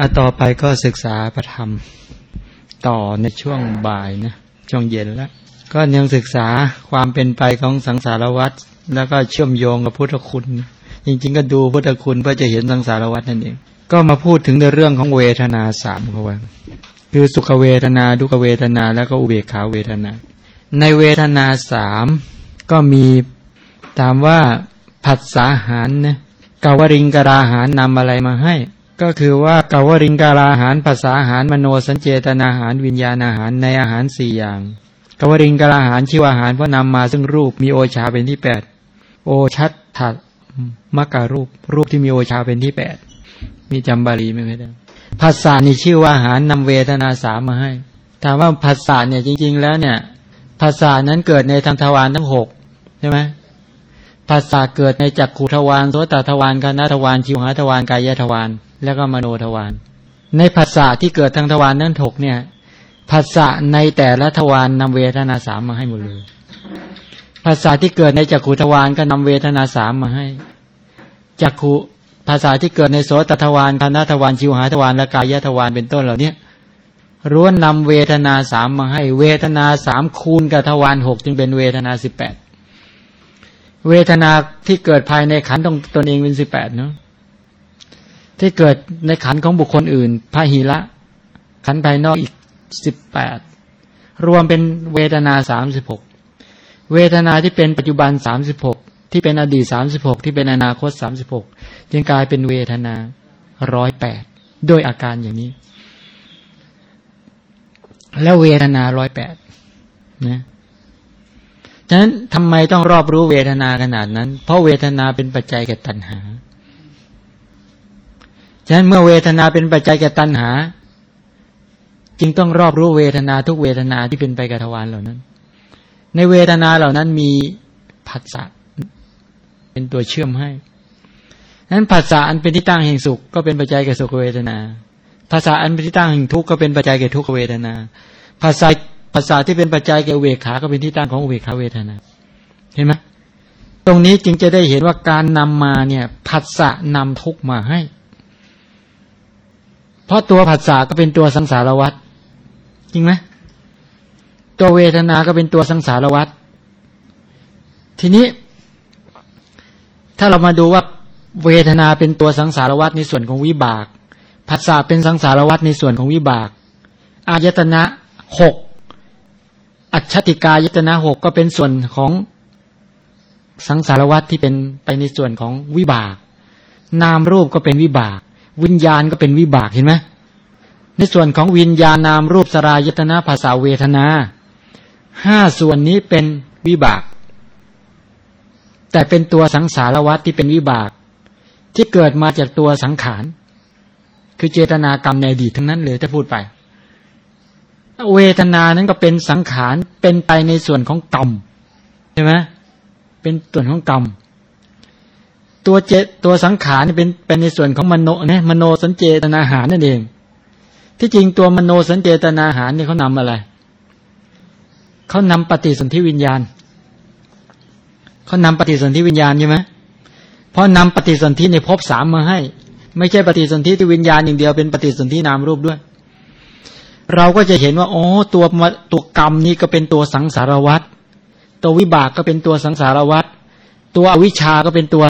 อะต่อไปก็ศึกษาพระธรรมต่อในช่วงบ่ายนะช่วงเย็นแล้ว ก็ยังศึกษาความเป็นไปของสังสารวัฏแล้วก็เชื่อมโยงกับพุทธคุณ จริง ๆ ก็ดูพุทธคุณเพื่อจะเห็นสังสารวัฏนั่นเองก็มาพูดถึงในเรื่องของเวทนาสามเขาว่าคือสุขเวทนาดุขเวทนา แล้วก็อุเบกขาเวทนา ในเวทนาสามก็มีถามว่าผัสสาหารนะกาวริงกราหารนำอะไรมาให้ ก็คือว่ากาวริงกราหารภาษาหารมโนสัญเจตนาหารวิญญาณอาหารในอาหารสี่อย่างกาวริงกราหารชื่ออาหารเพราะนำมาซึ่งรูปมีโอชาเป็นที่แปดโอชัดถัดมักการูป รูปที่มีโอชาเป็นที่แปดมีจำบาลีไม่ได้ภาษานี่ชื่อว่าอาหารนำเวทนาสามมาให้ถามว่าภาษาเนี่ยจริง ๆ แล้วเนี่ยภาษานั้นเกิดในทางทวารทั้งหกใช่ไหมภาษาเกิดในจักขุทวารโสตทวารกานาทวารชิวหาทวารกายทวาร แล้วก็มโนทวารในภาษาที่เกิดทางทวารนั้นถกเนี่ยภาษาในแต่ละทวารนำเวทนาสามมาให้หมดเลยภาษาที่เกิดในจักขุทวารก็นำเวทนาสามมาให้จักขุภาษาที่เกิดในโสตทวารคานาทวารชิวหาทวารและกายทวารเป็นต้นเหล่านี้ร้วนนำเวทนาสามมาให้ เวทนาสามคูณกับทวารหกจึงเป็นเวทนาสิบแปดเวทนาที่เกิดภายในขันตรงตนเองเป็นสิบแปดเนาะ ที่เกิดในขันของบุคคลอื่นพาหิละ ขันภายนอกอีกสิบแปดรวมเป็นเวทนาสามสิบหกเวทนาที่เป็นปัจจุบันสามสิบหกที่เป็นอดีตสามสิบหกที่เป็นอนาคตสามสิบหกจึงกลายเป็นเวทนาร้อยแปดด้วยอาการอย่างนี้ แล้วเวทนาร้อยแปดนะฉะนั้นทำไมต้องรอบรู้เวทนาขนาดนั้น เพราะเวทนาเป็นปัจจัยแก่ตัณหา ฉะนั้นเมื่อเวทนาเป็นปัจจัยแก่ตัณหา จึงต้องรอบรู้เวทนาทุกเวทนาที่เป็นไปกับทวารเหล่านั้น ในเวทนาเหล่านั้นมีผัสสะเป็นตัวเชื่อมให้นั้นภาษาอันเป็นที่ตั้งแห่งสุขก็เป็นปัจจัยแก่สุขเวทนา ภาษาอันเป็นที่ตั้งแห่งทุกข์ก็เป็นปัจจัยแก่ทุกขเวทนา ภาษาภาษาที่เป็นปัจจัยแก่เวขา ก็เป็นที่ตั้งของเวขาเวทนา เห็นไหมตรงนี้จึงจะได้เห็นว่าการนำมาเนี่ยผัสสะนำทุกมาให้ เพราะตัวผัสสะก็เป็นตัวสังสารวัฏจริงไหมตัวเวทนาก็เป็นตัวสังสารวัฏทีนี้ ถ้าเรามาดูว่าเวทนาเป็นตัวสังสารวัฏในส่วนของวิบากผัสสะเป็นสังสารวัฏในส่วนของวิบาก อายตนะหกอัจฉติกายตนะหกก็เป็นส่วนของสังสารวัตที่เป็นไปในส่วนของวิบาก นามรูปก็เป็นวิบาก วิญญาณก็เป็นวิบากเห็นไหมในส่วนของวิญญาณนามรูปสรายตนะภาษาเวทนาห้าส่วนนี้เป็นวิบาก แต่เป็นตัวสังสารวัตที่เป็นวิบาก ที่เกิดมาจากตัวสังขาร คือเจตนากรรมในอดีตทั้งนั้นเลยถ้าพูดไป เวทนานั้นก็เป็นสังขารเป็นไปในส่วนของกรรมใช่ไหมเป็นส่วนของกรรม ตัวเจตัวสังขารเป็นเป็นในส่วนของมโนเนี่ยมโนสัญเจตนาหารนั่นเอง ที่จริงตัวมโนสัญเจตนาหารเนี่ยเขานำอะไรเขานำปฏิสนธิวิญญาณเขานำปฏิสนธิวิญญาณใช่ไหมเพราะนำปฏิสนธิในภพสามมาให้ ไม่ใช่ปฏิสนธิที่วิญญาณอย่างเดียวเป็นปฏิสนธินามรูปด้วย เราก็จะเห็นว่าอ๋อตัวตัวกรรมนี้ก็เป็นตัวสังสารวัตรตัววิบากก็เป็นตัวสังสารวัตรตัวอวิชาก็เป็นตัว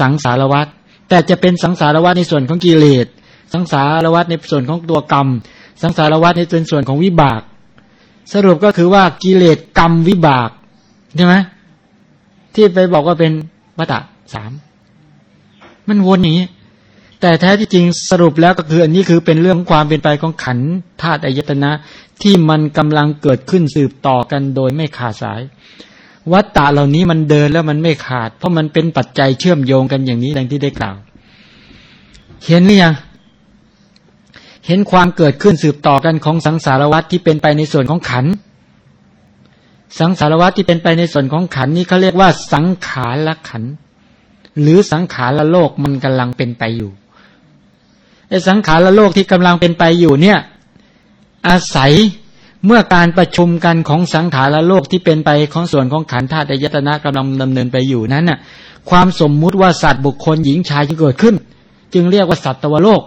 สังสารวัตรแต่จะเป็นสังสารวัตรในส่วนของกิเลสสังสารวัตรในส่วนของตัวกรรม สังสารวัตรในเป็นส่วนของวิบาก สรุปก็คือว่ากิเลสกรรมวิบากใช่ไหมที่ไปบอกว่าเป็นวัตตะสามมันวนอย่างนี้ แต่แท้ที่จริงสรุปแล้วก็คือ อันนี้คือเป็นเรื่องความเป็นไปของขันธาตุอายตนะ ที่มันกำลังเกิดขึ้นสืบต่อกันโดยไม่ขาดสาย วัตตะเหล่านี้มันเดินแล้วมันไม่ขาด เพราะมันเป็นปัจจัยเชื่อมโยงกันอย่างนี้ดังที่ได้กล่าว เห็นหรือยังเห็นความเกิดขึ้นสืบต่อกันของสังสารวัตที่เป็นไปในส่วนของขัน สังสารวัตที่เป็นไปในส่วนของขันนี้เขาเรียกว่า สังขารละขัน หรือสังขารละโลกมันกำลังเป็นไปอยู่ไอ้สังขารละโลกที่กำลังเป็นไปอยู่เนี่ย อาศัย เมื่อการประชุมกันของสังขารโลกที่เป็นไปของส่วนของขันธ์ธาตุยตนะกำลังดำเนินไปอยู่นั้นน่ะ ความสมมุติว่าสัตว์บุคคลหญิงชายจึงเกิดขึ้น จึงเรียกว่าสัตว์ตวโลก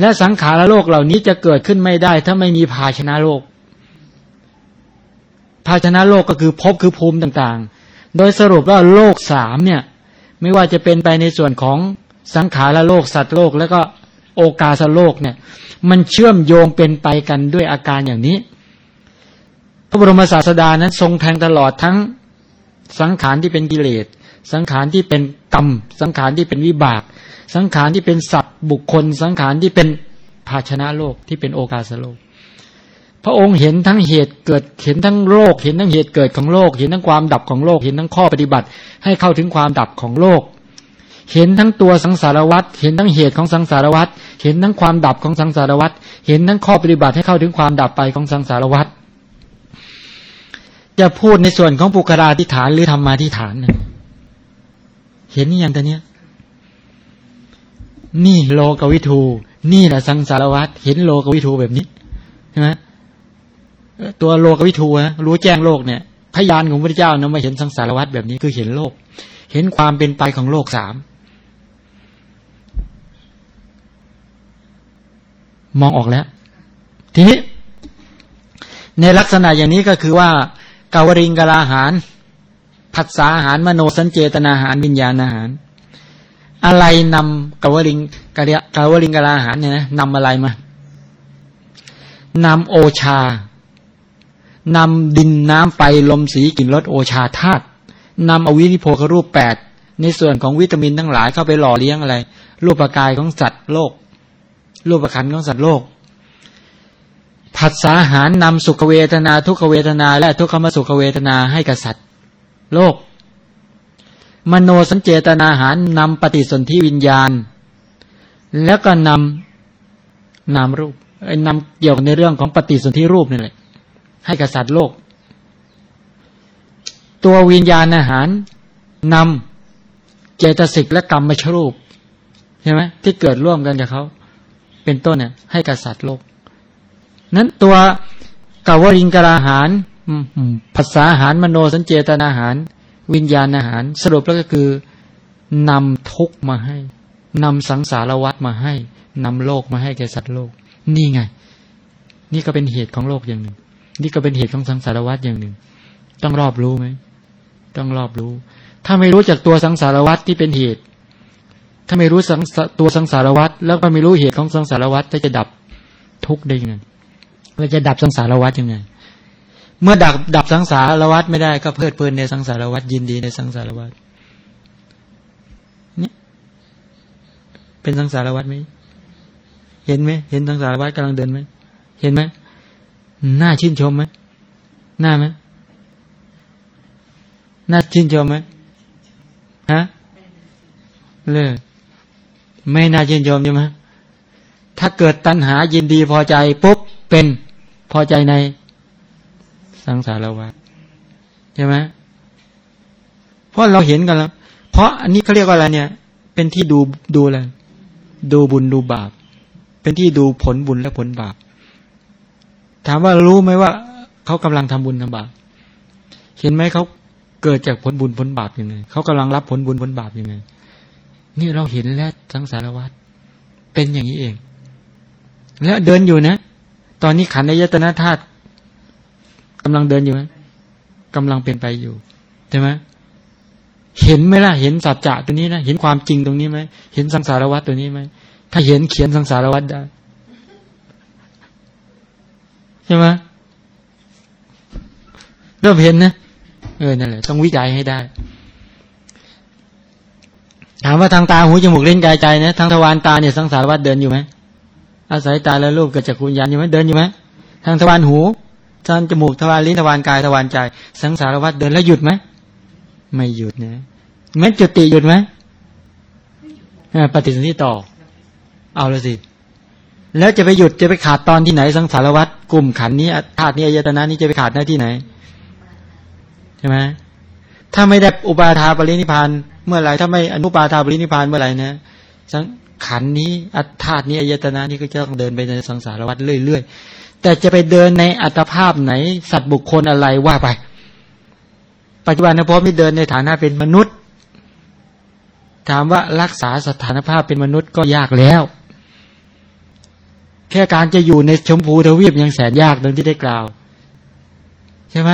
และสังขารโลกเหล่านี้จะเกิดขึ้นไม่ได้ ถ้าไม่มีภาชนะโลก ภาชนะโลกก็คือภพคือภูมิต่างๆ โดยสรุปว่าโลกสามเนี่ย ไม่ว่าจะเป็นไปในส่วนของสังขารโลกสัตว์โลกแล้วก็ โอกาสโลกเนี่ย มันเชื่อมโยงเป็นไปกันด้วยอาการอย่างนี้ พระบรมศาสดานั้นทรงแทงตลอดทั้งสังขารที่เป็นกิเลส สังขารที่เป็นกรรม สังขารที่เป็นวิบาก สังขารที่เป็นสัตว์บุคคล สังขารที่เป็นภาชนะโลกที่เป็นโอกาสโลก พระองค์เห็นทั้งเหตุเกิด เห็นทั้งโลก เห็นทั้งเหตุเกิดของโลก เห็นทั้งความดับของโลก เห็นทั้งข้อปฏิบัติ ให้เข้าถึงความดับของโลก เห็นทั้งตัวสังสารวัฏเห็นทั้งเหตุของสังสารวัฏเห็นทั้งความดับของสังสารวัฏเห็นทั้งข้อปฏิบัติให้เข้าถึงความดับไปของสังสารวัฏจะพูดในส่วนของปุคราธิฐานหรือธรรมาธิฐานเห็นนี่ยังตอนเนี้ยนี่โลกวิทูนี่แหละสังสารวัฏเห็นโลกวิทูแบบนี้ใช่ไหมตัวโลกวิทูนะรู้แจ้งโลกเนี่ยพยานของพระเจ้านะมาเห็นสังสารวัฏแบบนี้คือเห็นโลก เห็นความเป็นไปของโลกสาม มองออกแล้ว ทีนี้ ในลักษณะอย่างนี้ก็คือว่ากาวริงกลาหารผัสสาหารมโนสัญเจตนาอาหารวิญญาณอาหาร อะไรนำกาวริงกะเรียกาวริงกลาหารเนี่ยนะนำอะไรมานำโอชานำดินน้ำไฟลมสีกลิ่นรสโอชาธาตุนำอวิธิโพครูปแปดในส่วนของวิตามินทั้งหลายเข้าไปหล่อเลี้ยงอะไร รูปกายของสัตว์โลก รูปขันของสัตว์โลกผัสสาหารนำสุขเวทนา ทุกขเวทนา และทุกขมสุขเวทนาให้กับสัตว์โลก มโนสัญเจตนาหารนำปฏิสนธิวิญญาณ แล้วก็นำนามรูปนำเกี่ยวในเรื่องของปฏิสนธิรูปนี่แหละให้กับสัตว์โลก ตัววิญญาณอาหารนำเจตสิกและกรรมมชรูปใช่ไหมที่เกิดร่วมกันกับเขา เป็นต้นเนี่ยให้กับสัตว์โลก นั้นตัวกาวริงกราหารภาษาอาหารมโนสัญเจตนาหาร วิญญาณอาหาร สรุปแล้วก็คือนำทุกมาให้นำสังสารวัตมาให้นำโลกมาให้แก่สัตว์โลก นี่ไง นี่ก็เป็นเหตุของโลกอย่างหนึ่ง นี่ก็เป็นเหตุของสังสารวัตอย่างหนึ่ง ต้องรอบรู้ไหมต้องรอบรู้ ถ้าไม่รู้จากตัวสังสารวัตที่เป็นเหตุ ถ้าไม่รู้ตัวสังสารวัตแล้วก็ไม่รู้เหตุของสังสารวัตจะดับทุกข์ได้ยังไงเราจะดับสังสารวัฏยังไง เมื่อดับดับสังสารวัฏไม่ได้ก็เพลิดเพลินในสังสารวัฏยินดีในสังสารวัฏเนี่ยเป็นสังสารวัฏไหมเห็นไหมเห็นสังสารวัฏกำลังเดินไหมเห็นไหมน่าชื่นชมไหมน่าไหมน่าชื่นชมไหมฮะเลย ไม่น่าชื่นชมใช่ไหมถ้าเกิดตัณหายินดีพอใจปุ๊บเป็นพอใจในสังสารวัฏใช่ไหมเพราะเราเห็นกันแล้ว เพราะอันนี้เขาเรียกว่าอะไรเนี่ย เป็นที่ดูดูอะไรดูบุญดูบาป เป็นที่ดูผลบุญและผลบาป ถามว่ารู้ไหมว่าเขากำลังทำบุญทำบาป เห็นไหมเขาเกิดจากผลบุญผลบาปยังไงเขากำลังรับผลบุญผลบาปยังไง นี่เราเห็นแล้วสังสารวัฏเป็นอย่างนี้เอง แล้วเดินอยู่นะ ตอนนี้ขันในยตนาธาตุกำลังเดินอยู่ไหมกำลังเป็นไปอยู่ใช่ไหมเห็นไหมล่ะ เห็นสัจจะตัวนี้นะ เห็นความจริงตรงนี้ไหม เห็นสังสารวัตตัวนี้ไหม ถ้าเห็นเขียนสังสารวัตได้ใช่ไหมเริ่มเห็นนะ เออ นั่นแหละ ต้องวิจัยให้ได้ ถามว่าทางตาหูจมูกเล่นกายใจนะทางทวารตาเนี่ยสังสารวัตเดินอยู่ไหมอาศัยตาและรูปกับจักรวิญญาอยู่ไหมเดินอยู่ไหมทางทวารหูทางจมูกทวารลิ้นทวารกายทวารใจ สังสารวัฏเดินแล้วหยุดไหมไม่หยุดนะแม้จุติหยุดไหมปฏิสนธิต่อ เอาลยสิ แล้วจะไปหยุดจะไปขาดตอนที่ไหน สังสารวัฏกลุ่มขันนี้ธาตุนี้อายตนะนี้จะไปขาดหน้าที่ไหนใช่ไหมถ้าไม่ได้อุปาทาปรินิพาน เมื่อไหร่ถ้าไม่อนุปาทาปรินิพานเมื่อไหร่นะขันนี้อัตธาตนี้อายตนะนี้ก็จะต้องเดินไปในสังสารวัฏเรื่อยๆ แต่จะไปเดินในอัตภาพไหน สัตว์บุคคลอะไรว่าไป ปัจจุบันนะพอไม่เดินในฐานะเป็นมนุษย์ ถามว่ารักษาสถานภาพเป็นมนุษย์ก็ยากแล้ว แค่การจะอยู่ในชมพูทวีปยังแสนยากดังที่ได้กล่าว ใช่ไหม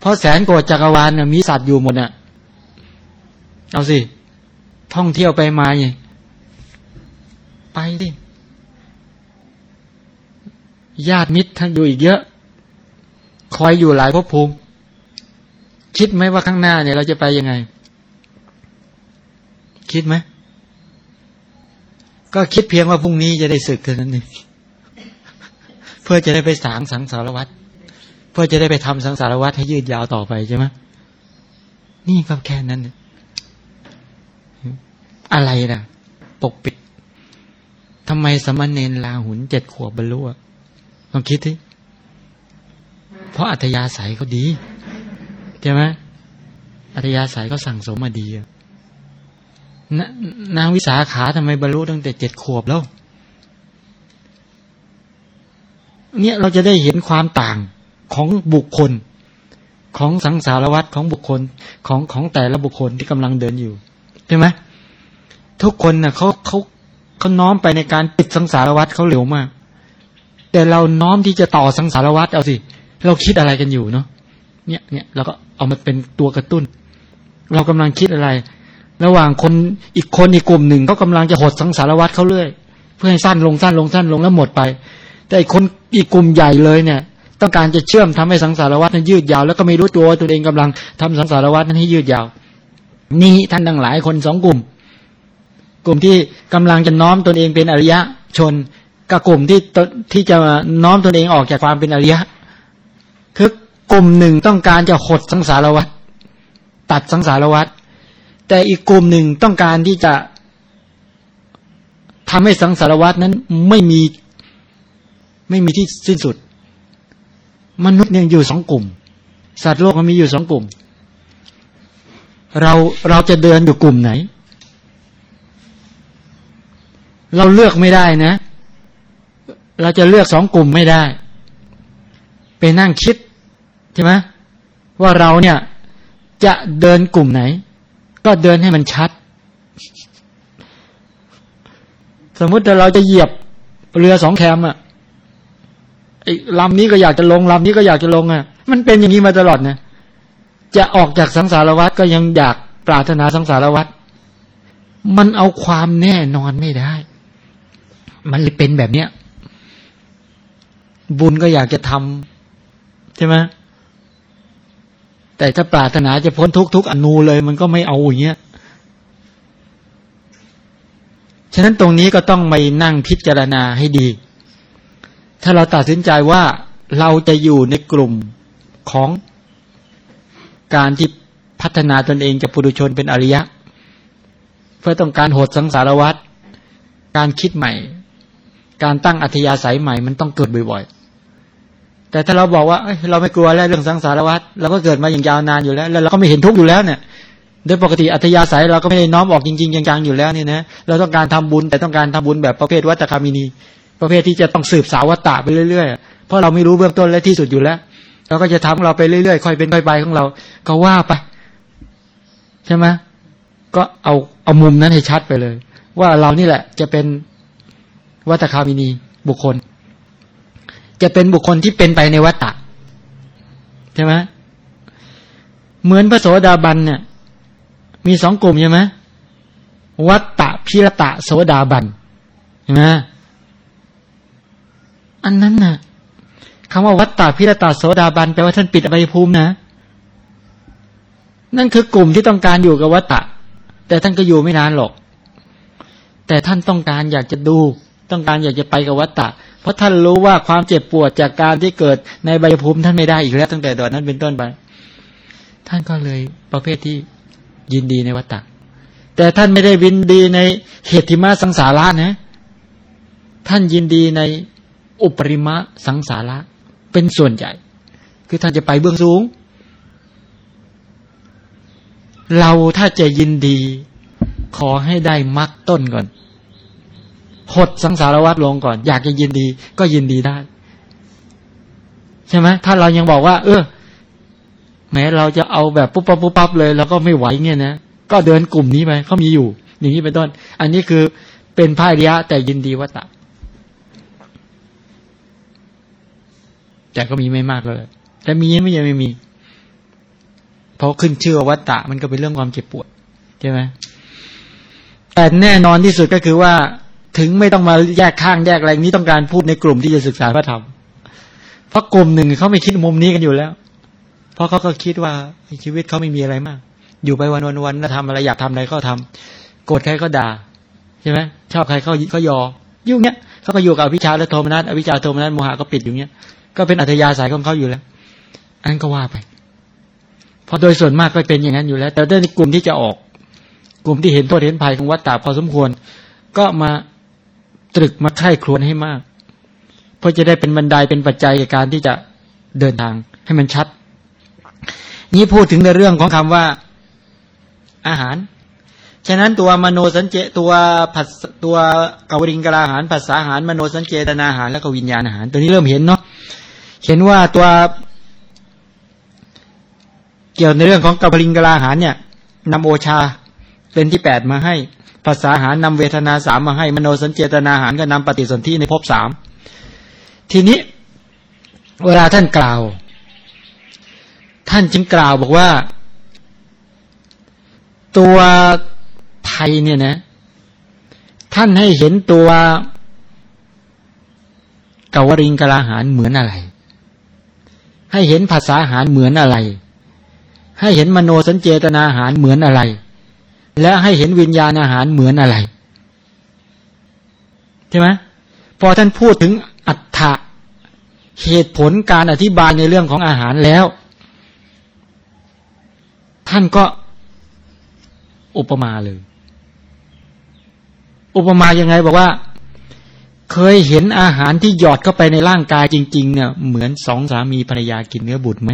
เพราะแสนโกดจักรวาลมีสัตว์อยู่หมดเนี่ย เอาสิ ท่องเที่ยวไปมาไงไปดิญาติมิตรท่านอยู่อีกเยอะ คอยอยู่หลายภพภูมิ คิดไหมว่าข้างหน้าเนี่ยเราจะไปยังไง คิดไหม ก็คิดเพียงว่าพรุ่งนี้จะได้ศึกเท่านั้นเองเพื่อจะได้ไปสางสังสารวัตรเพื่อจะได้ไปทำสังสารวัตรให้ยืดยาวต่อไปใช่ไหมนี่ก็แค่นั้น อะไรนะปกปิดทำไมสมณเณรลาหุนเจ็ดขวบบรรลุลองคิดทีเพราะอัธยาศัยเขาดีใช่ไหมอัธยาศัยเขาสั่งสมมาดีนนางวิสาขาทำไมบรรลุตั้งแต่เจ็ดขวบแล้ว เนี่ยเราจะได้เห็นความต่างของบุคคล ของสังสารวัตรของบุคคลของของแต่ละบุคคลที่กำลังเดินอยู่ใช่ไหม ทุกคนนะ่ะเขาเขาเขาน้อมไปในการปิดสังสารวัตรเขาเร็วมาก แต่เราน้อมที่จะต่อสังสารวัตรเอาสิ เราคิดอะไรกันอยู่เนาะเนี่ยเนี่ยเราก็เอามาเป็นตัวกระตุ้น เรากำลังคิดอะไร ระหว่างคนอีกคนอีกกลุ่มหนึ่งเขากาลังจะหดสังสารวัตรเขาเรื่อย เพื่อให้สั้นลงสั้นลงสั้นลงแล้วหมดไป แต่อีกคนอีกกลุ่มใหญ่เลยเนี่ย ต้องการจะเชื่อมทำให้สังสารวัตรนั้นยืดยาว แล้วก็ไม่รู้ตัวตัวเองกำลังทำสังสารวัตรนั้นให้ยืดยาว นี่ท่านทั้งหลายคนสองกลุ่ม กลุ่มที่กำลังจะน้อมตนเองเป็นอริยะชนกับกลุ่มที่ที่จะน้อมตนเองออกจากความเป็นอริยะคือกลุ่มหนึ่งต้องการจะหดสังสารวัฏตัดสังสารวัฏแต่อีกกลุ่มหนึ่งต้องการที่จะทำให้สังสารวัฏนั้นไม่มีไม่มีที่สิ้นสุด มนุษย์ยังอยู่สองกลุ่ม สัตว์โลกมันมีอยู่สองกลุ่ม เราเราจะเดินอยู่กลุ่มไหน เราเลือกไม่ได้นะ เราจะเลือกสองกลุ่มไม่ได้ ไปนั่งคิดใช่ไหมว่าเราเนี่ยจะเดินกลุ่มไหน ก็เดินให้มันชัด สมมุติถ้าเราจะเหยียบเรือสองแคมอะไอ้ลำนี้ก็อยากจะลงลำนี้ก็อยากจะลงอะมันเป็นอย่างนี้มาตลอดนะจะออกจากสังสารวัฏก็ยังอยากปรารถนาสังสารวัฏมันเอาความแน่นอนไม่ได้ มันเลยเป็นแบบเนี้ย บุญก็อยากจะทำใช่ไหมแต่ถ้าปรารถนาจะพ้นทุกทุกอนูเลย มันก็ไม่เอาอย่างเงี้ยฉะนั้นตรงนี้ก็ต้องไปนั่งพิจารณาให้ดี ถ้าเราตัดสินใจว่าเราจะอยู่ในกลุ่มของการที่พัฒนาตนเองจากปุถุชนเป็นอริยะ เพื่อต้องการโหดสังสารวัตรการคิดใหม่ การตั้งอัธยาศัยใหม่มันต้องเกิดบ่อยๆ แต่ถ้าเราบอกว่าเราไม่กลัวแล้วเรื่องสังสารวัฏเราก็เกิดมาอย่างยาวนานอยู่แล้ว แล้วเราก็ไม่เห็นทุกข์อยู่แล้วเนี่ย โดยปกติอัธยาศัยเราก็ไม่ได้น้อมออกจริงๆจังๆอยู่แล้วนี่นะ เราต้องการทำบุญแต่ต้องการทำบุญแบบประเภทวัตคามินี ประเภทที่จะต้องสืบสาววัตตะไปเรื่อยๆ เพราะเราไม่รู้เบื้องต้นและที่สุดอยู่แล้ว เราก็จะทำเราไปเรื่อยๆค่อยเป็นค่อยไปของเรา ก็ว่าไปใช่ไหมก็เอาเอามุมนั้นให้ชัดไปเลย ว่าเรานี่แหละจะเป็น วัตคามินีบุคคล จะเป็นบุคคลที่เป็นไปในวัตตะใช่ไหมเหมือนพระโสดาบันเนี่ยมีสองกลุ่มใช่ไหมวัตตะพิรตะโสดาบันใช่ไหมอันนั้นนะ่ะคำว่าวัตตะพิรตะโสดาบันแปลว่าท่านปิดอบายภูมินะ นั่นคือกลุ่มที่ต้องการอยู่กับวัตตะ แต่ท่านก็อยู่ไม่นานหรอก แต่ท่านต้องการอยากจะดู ต้องการอยากจะไปกับวัตตะ เพราะท่านรู้ว่าความเจ็บปวดจากการที่เกิดในใบภูมิท่านไม่ได้อีกแล้ว ตั้งแต่ตอนนั้นเป็นต้นไป ท่านก็เลยประเภทที่ยินดีในวัตตะ แต่ท่านไม่ได้วินดีในเหตุทิมาสังสาระนะ ท่านยินดีในอุปริมะสังสาระเป็นส่วนใหญ่ คือท่านจะไปเบื้องสูง เราถ้าจะยินดี ขอให้ได้มรรคต้นก่อน หดสังสารวัฏลงก่อน อยากจะยินดีก็ยินดีได้ ใช่ไหมถ้าเรายังบอกว่า เออแม้เราจะเอาแบบปุ๊บปั๊บปุ๊บปั๊บเลย แล้วก็ไม่ไหวเงี้ยนะก็เดินกลุ่มนี้ไปเขามีอยู่ อย่างนี้เป็นต้น อันนี้คือเป็นพายริยะ แต่ยินดีวัตตะแต่ก็มีไม่มากเลย แต่มีไม่ยังไม่มี เพราะขึ้นชื่อวัตตะ มันก็เป็นเรื่องความเจ็บปวดใช่ไหมแต่แน่นอนที่สุดก็คือว่า ถึงไม่ต้องมาแยกข้างแยกอะไรนี้ต้องการพูดในกลุ่มที่จะศึกษาพระธรรม เพราะกลุ่มหนึ่งเขาไม่คิดมุมนี้กันอยู่แล้ว เพราะเขาก็คิดว่าชีวิตเขาไม่มีอะไรมาก อยู่ไปวันวันวันแล้วทำอะไรอยากทำอะไรก็ทำโกรธใครก็ด่าใช่ไหมชอบใครเขาเขายอ ยุ่งเนี้ยเขาก็อยู่กับอภิชาและโทมนัสอภิชาโทมนัสโมหะก็ปิดอยู่เนี้ยก็เป็นอัธยาศัยของเขาอยู่แล้ว อันก็ว่าไปเพราะโดยส่วนมากก็เป็นอย่างนั้นอยู่แล้ว แต่ในกลุ่มที่จะออก กลุ่มที่เห็นโทษเห็นภัยของวัฏฏะพอสมควร ก็มา ตรึกมาไข้ครวนให้มาก เพื่อจะได้เป็นบันไดเป็นปัจจัยในการที่จะเดินทางให้มันชัด นี้พูดถึงในเรื่องของคำว่าอาหาร ฉะนั้นตัวมโนสัญเจตัวผัสตัวกวริงกราหารภาษาอาหารมโนสัญเจตนาอาหาร แล้วก็วิญญาณอาหาร ตัวนี้เริ่มเห็นเนาะเห็นว่าตัวเกี่ยวในเรื่องของกวริงกราหารเนี่ยนำโอชาเป็นที่แปดมาให้ ภาษาหารนำเวทนาสามมาให้มโนสัญเจตนาหารก็นำปฏิสนธิในภพสามทีนี้เวลาท่านกล่าว ท่านจึงกล่าวบอกว่า ตัวไทยเนี่ยนะ ท่านให้เห็นตัวกวริงกลาหารเหมือนอะไร ให้เห็นภาษาหารเหมือนอะไร ให้เห็นมโนสัญเจตนาอาหารเหมือนอะไร และให้เห็นวิญญาณอาหารเหมือนอะไรใช่ไหมพอท่านพูดถึงอัฏฐะเหตุผลการอธิบายในเรื่องของอาหารแล้ว ท่านก็อุปมาเลย อุปมายังไงบอกว่า เคยเห็นอาหารที่หยอดเข้าไปในร่างกายจริง ๆ เนี่ย เหมือนสองสามีภรรยากินเนื้อบุตรไหม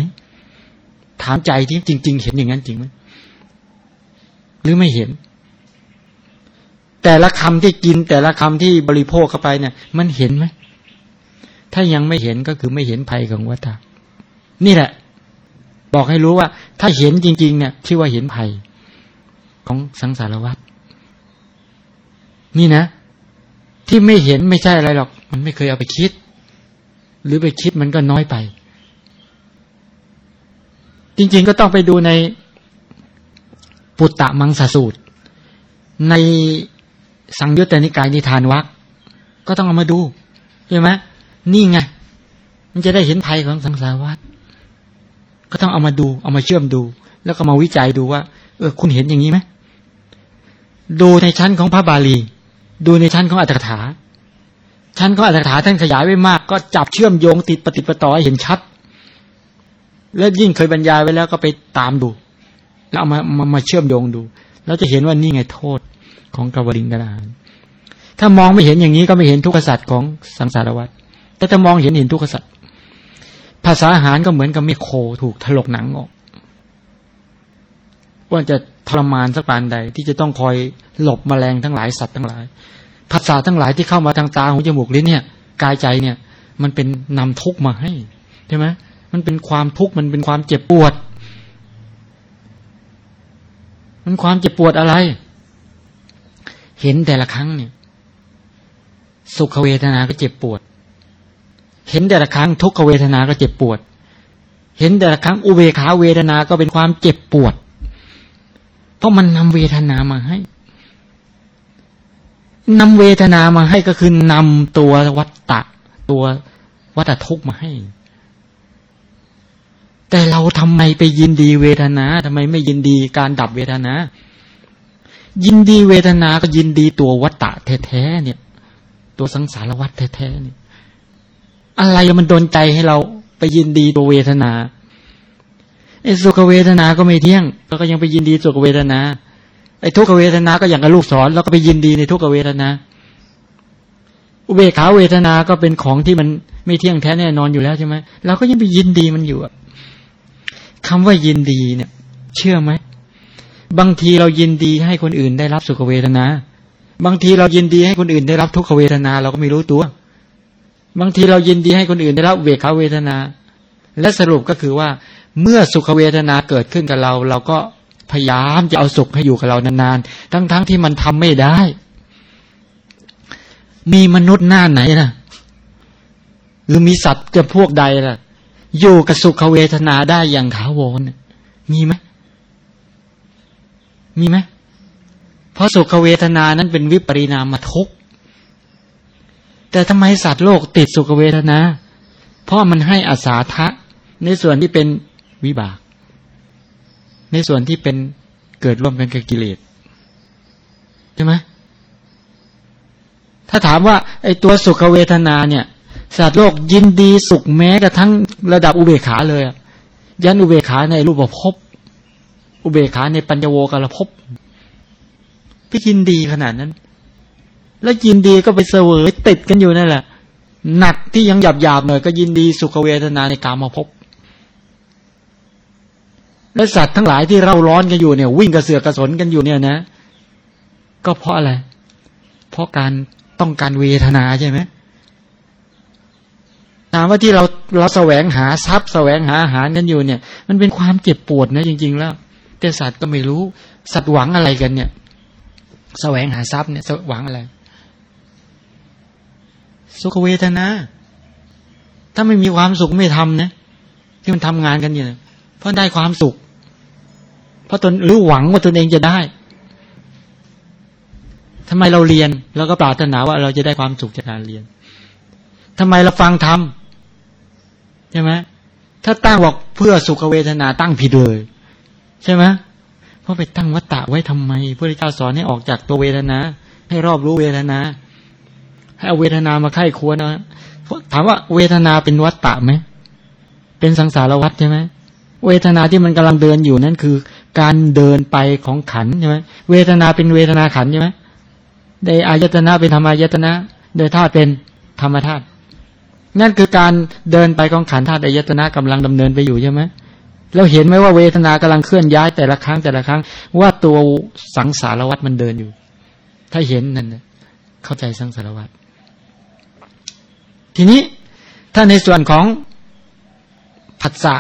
ถามใจที่จริง ๆ เห็นอย่างนั้นจริงไหม หรือไม่เห็น แต่ละคำที่กิน แต่ละคำที่บริโภคเข้าไปเนี่ย มันเห็นไหมถ้ายังไม่เห็นก็คือไม่เห็นภัยของวัฏฏะนี่แหละ บอกให้รู้ว่า ถ้าเห็นจริง ๆ เนี่ยชื่อว่าเห็นภัยของสังสารวัฏนี่นะ ที่ไม่เห็นไม่ใช่อะไรหรอก มันไม่เคยเอาไปคิด หรือไปคิดมันก็น้อยไป จริง ๆ ก็ต้องไปดูใน ปุตตะมังสสูตร ในสังยุตตนิกายนิทานวักก็ต้องเอามาดูใช่ไหมนี่ไง มันจะได้เห็นภัยของสังสารวัฏก็ต้องเอามาดู เอามาเชื่อมดู แล้วก็มาวิจัยดูว่า เออ คุณเห็นอย่างนี้ไหมดูในชั้นของพระบาลี ดูในชั้นของอัตถกถา ชั้นของอัตถกถาท่านขยายไว้มาก ก็จับเชื่อมโยงติดปฏิปต่อให้เห็นชัด แล้วยิ่งเคยบรรยายไว้แล้วก็ไปตามดู แล้วเอามามามาเชื่อมโยงดูเราจะเห็นว่านี่ไงโทษของกวลิงกราถ้ามองไม่เห็นอย่างนี้ก็ไม่เห็นทุกขสัตว์ของสังสารวัฏแต่ถ้ามองเห็นเห็นทุกขสัตว์ภาษาอาหารก็เหมือนกับม่โคถูกถลกหนังออกว่าจะทรมานสักปานใด ที่จะต้องคอยหลบมแมลงทั้งหลายสัตว์ทั้งหลายภาษาทั้งหลายที่เข้ามาทางตาหูจมูกลิ้นเนี่ย กายใจเนี่ย มันเป็นนำทุกข์มาให้ใช่ไหมมันเป็นความทุกข์มันเป็นความเจ็บปวด มันความเจ็บปวดอะไร เห็นแต่ละครั้งเนี่ย สุขเวทนาก็เจ็บปวด เห็นแต่ละครั้ง ทุกขเวทนาก็เจ็บปวด เห็นแต่ละครั้งอุเบขาเวทนาก็เป็นความเจ็บปวด เพราะมันนำเวทนามาให้นำเวทนามาให้ก็คือ นำตัววัตตะ ตัววัตทุกมาให้ แต่เราทำไมไปยินดีเวทนาทำไมไม่ยินดีการดับเวทนา ยินดีเวทนาก็ยินดีตัววัตตะแท้ๆเนี่ย ตัวสังสารวัฏแท้ๆเนี่ยอะไรมันโดนใจให้เราไปยินดีตัวเวทนาไอ้สุขเวทนาก็ไม่เที่ยงก็ยังไปยินดีสุขเวทนาไอ้ทุกขเวทนาก็อย่างกับลูกศรแล้วก็ไปยินดีในทุกขเวทนา อุเบกขาเวทนาก็เป็นของที่มันไม่เที่ยงแท้แน่นอนอยู่แล้วใช่ไหมเราก็ยังไปยินดีมันอยู่อะ คำว่ายินดีเนี่ย เชื่อไหมบางทีเรายินดีให้คนอื่นได้รับสุขเวทนา บางทีเรายินดีให้คนอื่นได้รับทุกขเวทนา เราก็ไม่รู้ตัว บางทีเรายินดีให้คนอื่นได้รับเวขาเวทนา และสรุปก็คือว่า เมื่อสุขเวทนาเกิดขึ้นกับเรา เราก็พยายามจะเอาสุขให้อยู่กับเรานานๆ ทั้งๆทที่มันทำไม่ได้ มีมนุษย์หน้าไหนนะหรือมีสัตว์จะพวกใดล่ะ อยู่กับสุขเวทนาได้อย่างถาวรมีไหมมีไหมเพราะสุขเวทนานั้นเป็นวิปริณามทุกข์แต่ทำไมสัตว์โลกติดสุขเวทนา เพราะมันให้อาสาทะ ในส่วนที่เป็นวิบาก ในส่วนที่เป็นเกิดร่วมกันกับกิเลสใช่ไหมถ้าถามว่า ไอ้ตัวสุขเวทนาเนี่ย สัตว์โลกยินดีสุขแม้กระทั่งระดับอุเบกขาเลยยันอุเบกขาในรูปภพอุเบกขาในปัญญโวกาลภพพี่ยินดีขนาดนั้น แล้วยินดีก็ไปเสวยติดกันอยู่นั่นแหละหนักที่ยังหยาบหยาบหน่อยก็ยินดีสุขเวทนาในกามาภพและสัตว์ทั้งหลายที่เร่าร้อนกันอยู่เนี่ย วิ่งกระเสือกกระสนกันอยู่เนี่ยนะ ก็เพราะอะไร เพราะการต้องการเวทนาใช่ไหม ถามว่าที่เราเราแสวงหาทรัพย์แสวงหาอาหารกันอยู่เนี่ย มันเป็นความเจ็บปวดนะจริง ๆ แล้ว แต่สัตว์ก็ไม่รู้ สัตว์หวังอะไรกันเนี่ย แสวงหาทรัพย์เนี่ยหวังอะไร สุขเวทนา ถ้าไม่มีความสุขไม่ทำนะที่มันทำงานกันอยู่เพราะได้ความสุข เพราะตนหรู้หวังว่าตนเองจะได้ทำไมเราเรียนเราก็ปรารถนาว่าเราจะได้ความสุขจากการเรียนทำไมเราฟังธรรม ใช่ไหมถ้าตั้งบอกเพื่อสุขเวทนาตั้งผิดเลยใช่ไหมเพราะไปตั้งวัตตะไว้ทำไมพระเจ้าสอนให้ออกจากตัวเวทนา ให้รอบรู้เวทนา ให้เอาเวทนามาไข้ควรนะถามว่าเวทนาเป็นวัตตะไหมเป็นสังสารวัตใช่ไหมเวทนาที่มันกำลังเดินอยู่นั่นคือ การเดินไปของขันใช่ไหมเวทนาเป็นเวทนาขันใช่ไหมโดยอายตนะเป็นธรรมายตนะ โดยธาตุเป็นธรรมธาตุ นั่นคือการเดินไปของขันธาตุอายตนะกำลังดำเนินไปอยู่ใช่ไหมเราเห็นไหมว่าเวทนากำลังเคลื่อนย้ายแต่ละครั้งแต่ละครั้ง ว่าตัวสังสารวัตมันเดินอยู่ ถ้าเห็นนั่นเข้าใจสังสารวัตทีนี้ถ้าในส่วนของผัสสะ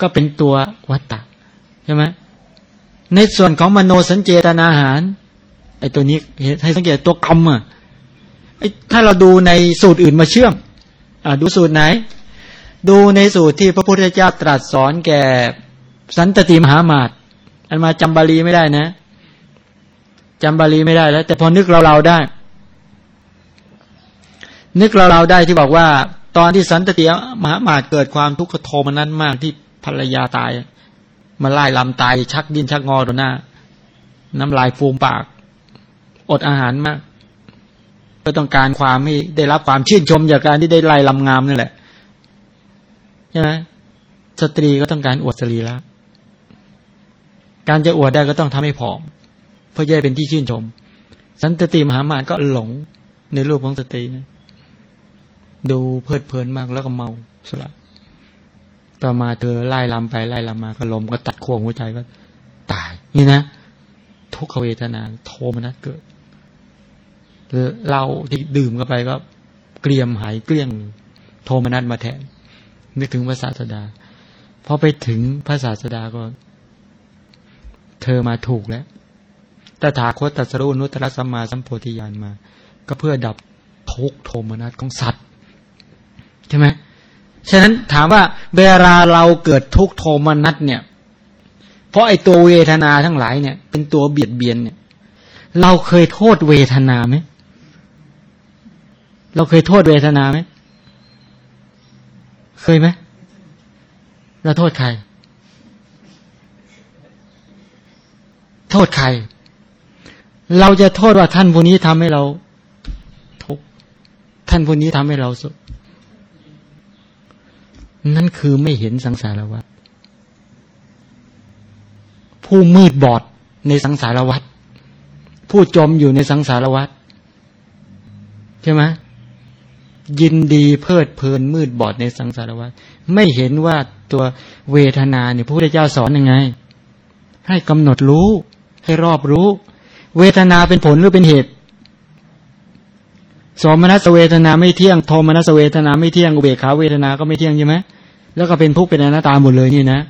ก็เป็นตัววัตตะใช่ไหมในส่วนของมโนสัญเจตนาหารไอ้ตัวนี้ให้สังเกตตัวกรรมอะ ถ้าเราดูในสูตรอื่นมาเชื่อมอดูสูตรไหน ดูในสูตรที่พระพุทธเจ้าตรัสสอนแก่ สันตติมหามาตอันมาจำบาลีไม่ได้นะจำบาลีไม่ได้แล้ว แต่พอนึกเราเราได้ นึกเราเราได้ที่บอกว่า ตอนที่สันตติมหามาตเกิดความทุกข์โทมนั้นมากที่ภรรยาตายมาไล่ลำตายชักดินชักงอตัวหน้า น้ำลายฟูมปาก อดอาหารมาก ก็ต้องการความให้ได้รับความชื่นชมจากการที่ได้ไล่ลำงามนั่นแหละใช่ไหมสตรีก็ต้องการอวดสรีละการจะอวดได้ก็ต้องทำให้ผอม เพื่อจะเป็นที่ชื่นชม สันตติมหามานก็หลงในรูปของสตรีนะดูเพลิดเพลินมากแล้วก็เมาสุดต่อมาเธอไล่ลำไปไล่ลำมาก็ลมก็ตัดขั้วหัวใจก็ตาย นี่นะ ทุกขเวทนา โทมนัสเกิด เราที่ดื่มเข้าไปก็เกลียมหายเกลี้ยงโทมนัสมาแทนนึกถึงพระศาสดาพอไปถึงพระศาสดาก็ เธอมาถูกแล้วตถาคตตัสรุนุตตรสัมมาสัมโพธิญาณมา ก็เพื่อดับทุกโทมนัสของสัตว์ใช่ไหมฉะนั้นถามว่าเวลาเราเกิดทุกโทมนัสเนี่ย เพราะไอ้ตัวเวทนาทั้งหลายเนี่ย เป็นตัวเบียดเบียนเนี่ย เราเคยโทษเวทนาไหม เราเคยโทษเวทนาไหมเคยไหมเราโทษใคร โทษใคร เราจะโทษว่าท่านผู้นี้ทำให้เราทุกท่านผู้นี้ทำให้เราสุขนั่นคือไม่เห็นสังสารวัฏผู้มืดบอดในสังสารวัฏผู้จมอยู่ในสังสารวัฏใช่ไหม ยินดีเพลิดเพลินมืดบอดในสังสารวัฏไม่เห็นว่าตัวเวทนาเนี่ยพระพุทธเจ้าสอนยังไง ให้กำหนดรู้ ให้รอบรู้ เวทนาเป็นผลหรือเป็นเหตุ สมนัสเวทนาไม่เที่ยงโทมนัสเวทนาไม่เที่ยงอุเบกขาเวทนาก็ไม่เที่ยงใช่ไหมแล้วก็เป็นทุกข์เป็นอนัตตาหมดเลยนี่นะ